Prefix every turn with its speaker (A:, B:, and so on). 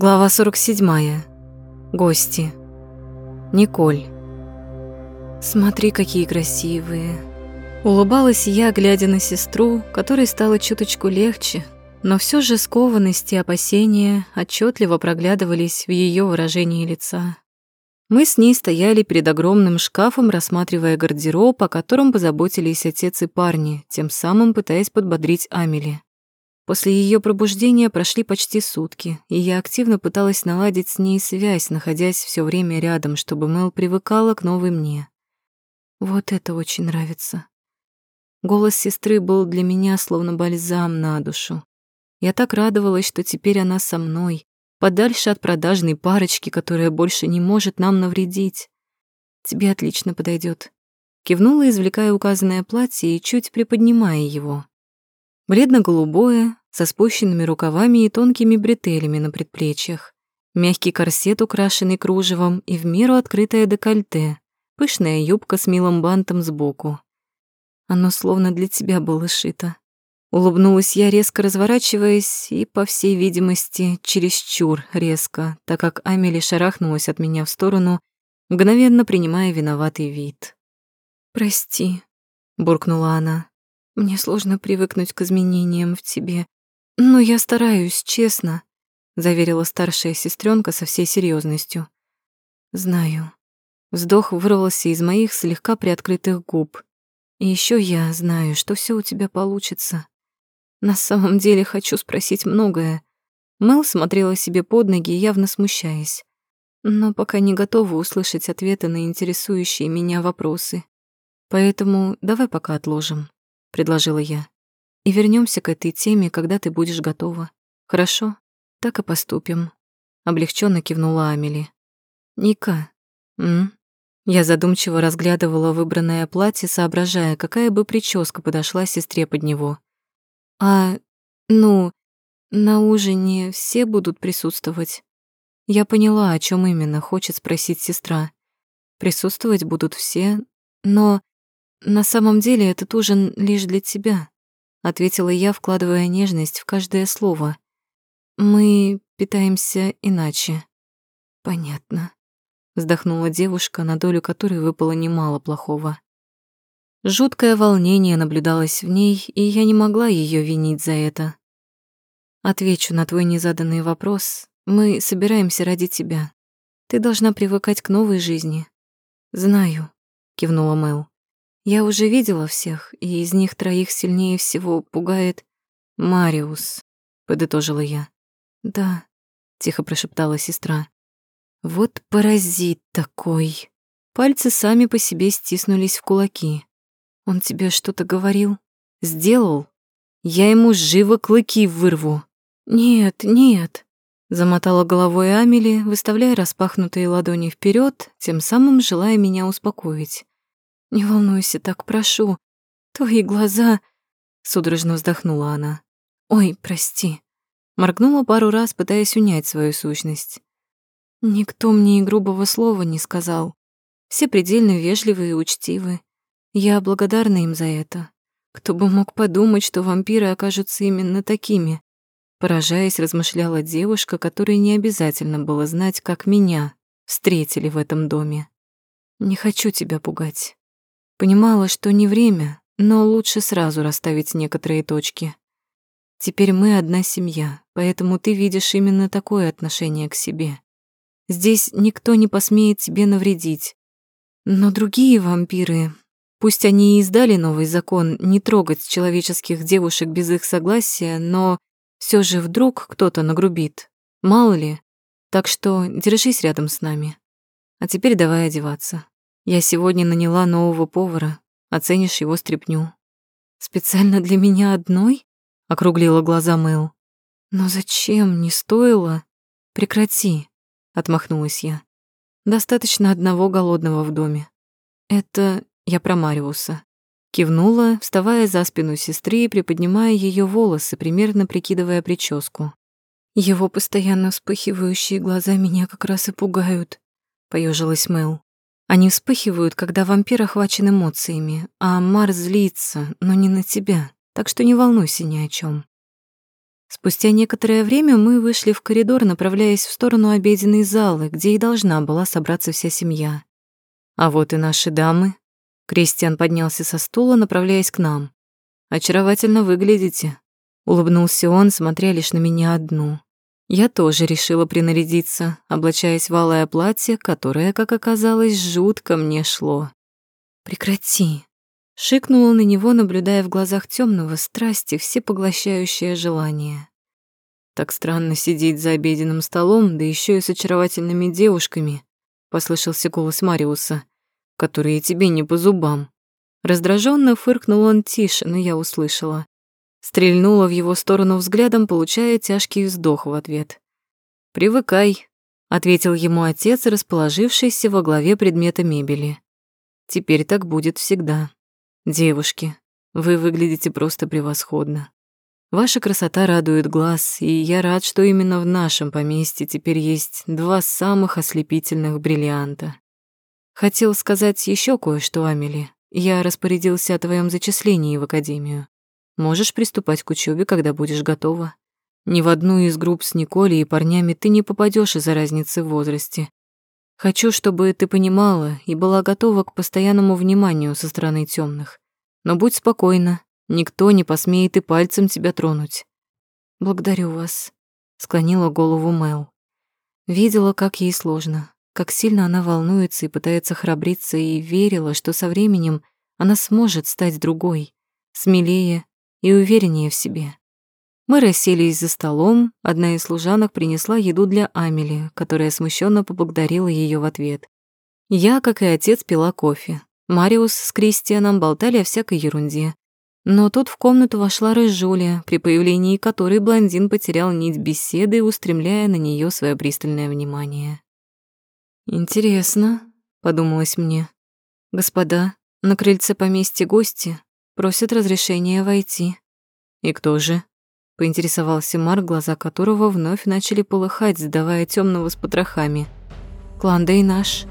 A: Глава 47. Гости. Николь. Смотри, какие красивые. Улыбалась я, глядя на сестру, которой стало чуточку легче, но все же скованность и опасения отчетливо проглядывались в ее выражении лица. Мы с ней стояли перед огромным шкафом, рассматривая гардероб, о котором позаботились отец и парни, тем самым пытаясь подбодрить Амели. После ее пробуждения прошли почти сутки, и я активно пыталась наладить с ней связь, находясь все время рядом, чтобы Мэл привыкала к новой мне. Вот это очень нравится. Голос сестры был для меня словно бальзам на душу. Я так радовалась, что теперь она со мной, подальше от продажной парочки, которая больше не может нам навредить. Тебе отлично подойдет. Кивнула, извлекая указанное платье и чуть приподнимая его. Бледно-голубое, со спущенными рукавами и тонкими бретелями на предплечьях. Мягкий корсет, украшенный кружевом, и в меру открытое декольте. Пышная юбка с милым бантом сбоку. Оно словно для тебя было шито. Улыбнулась я, резко разворачиваясь, и, по всей видимости, чересчур резко, так как Амели шарахнулась от меня в сторону, мгновенно принимая виноватый вид. «Прости», — буркнула она. Мне сложно привыкнуть к изменениям в тебе. Но я стараюсь, честно, заверила старшая сестренка со всей серьезностью. Знаю. Вздох вырвался из моих слегка приоткрытых губ. И еще я знаю, что все у тебя получится. На самом деле хочу спросить многое. Мэл смотрела себе под ноги, явно смущаясь. Но пока не готова услышать ответы на интересующие меня вопросы. Поэтому давай пока отложим. — предложила я. «И вернемся к этой теме, когда ты будешь готова. Хорошо? Так и поступим». Облегченно кивнула Амели. «Ника, м?» Я задумчиво разглядывала выбранное платье, соображая, какая бы прическа подошла сестре под него. «А, ну, на ужине все будут присутствовать?» Я поняла, о чем именно хочет спросить сестра. Присутствовать будут все, но «На самом деле этот ужин лишь для тебя», — ответила я, вкладывая нежность в каждое слово. «Мы питаемся иначе». «Понятно», — вздохнула девушка, на долю которой выпало немало плохого. Жуткое волнение наблюдалось в ней, и я не могла ее винить за это. Отвечу на твой незаданный вопрос. Мы собираемся ради тебя. Ты должна привыкать к новой жизни. Знаю, кивнула Мэл. Я уже видела всех, и из них троих сильнее всего пугает Мариус, подытожила я. Да, тихо прошептала сестра. Вот паразит такой. Пальцы сами по себе стиснулись в кулаки. Он тебе что-то говорил? Сделал? Я ему живо клыки вырву. Нет, нет, замотала головой Амели, выставляя распахнутые ладони вперед, тем самым желая меня успокоить. «Не волнуйся так, прошу. Твои глаза...» Судорожно вздохнула она. «Ой, прости». Моргнула пару раз, пытаясь унять свою сущность. Никто мне и грубого слова не сказал. Все предельно вежливые и учтивы. Я благодарна им за это. Кто бы мог подумать, что вампиры окажутся именно такими. Поражаясь, размышляла девушка, которой не обязательно было знать, как меня встретили в этом доме. Не хочу тебя пугать. Понимала, что не время, но лучше сразу расставить некоторые точки. Теперь мы одна семья, поэтому ты видишь именно такое отношение к себе. Здесь никто не посмеет тебе навредить. Но другие вампиры, пусть они и издали новый закон не трогать человеческих девушек без их согласия, но все же вдруг кто-то нагрубит. Мало ли. Так что держись рядом с нами. А теперь давай одеваться. Я сегодня наняла нового повара. Оценишь его стряпню. Специально для меня одной? Округлила глаза Мэл. Но зачем? Не стоило. Прекрати, отмахнулась я. Достаточно одного голодного в доме. Это я про Мариуса. Кивнула, вставая за спину сестры и приподнимая ее волосы, примерно прикидывая прическу. Его постоянно вспыхивающие глаза меня как раз и пугают, поежилась Мэл. Они вспыхивают, когда вампир охвачен эмоциями, а Мар злится, но не на тебя, так что не волнуйся ни о чем. Спустя некоторое время мы вышли в коридор, направляясь в сторону обеденной залы, где и должна была собраться вся семья. А вот и наши дамы. Кристиан поднялся со стула, направляясь к нам. «Очаровательно выглядите», — улыбнулся он, смотря лишь на меня одну. Я тоже решила принарядиться, облачаясь в алое платье, которое, как оказалось, жутко мне шло. «Прекрати!» — шикнула на него, наблюдая в глазах темного страсти всепоглощающее желание. «Так странно сидеть за обеденным столом, да еще и с очаровательными девушками», — послышался голос Мариуса, «которые тебе не по зубам». Раздраженно фыркнул он тише, но я услышала. Стрельнула в его сторону взглядом, получая тяжкий вздох в ответ. «Привыкай», — ответил ему отец, расположившийся во главе предмета мебели. «Теперь так будет всегда. Девушки, вы выглядите просто превосходно. Ваша красота радует глаз, и я рад, что именно в нашем поместье теперь есть два самых ослепительных бриллианта. Хотел сказать еще кое-что, Амели. Я распорядился о твоем зачислении в академию. Можешь приступать к учебе, когда будешь готова. Ни в одну из групп с Николей и парнями ты не попадешь из-за разницы в возрасте. Хочу, чтобы ты понимала и была готова к постоянному вниманию со стороны темных. Но будь спокойна, никто не посмеет и пальцем тебя тронуть. Благодарю вас, склонила голову Мел. Видела, как ей сложно, как сильно она волнуется и пытается храбриться, и верила, что со временем она сможет стать другой, смелее и увереннее в себе. Мы расселись за столом, одна из служанок принесла еду для Амели, которая смущенно поблагодарила ее в ответ. Я, как и отец, пила кофе. Мариус с Кристианом болтали о всякой ерунде. Но тут в комнату вошла Рыжуля, при появлении которой блондин потерял нить беседы, устремляя на нее свое пристальное внимание. «Интересно», — подумалось мне. «Господа, на крыльце поместья гости, Просит разрешения войти. И кто же? Поинтересовался Марк, глаза которого вновь начали полыхать, сдавая темного с потрохами. Клан и наш.